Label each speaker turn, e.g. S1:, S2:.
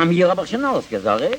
S1: Haben wir aber schon alles gesagt,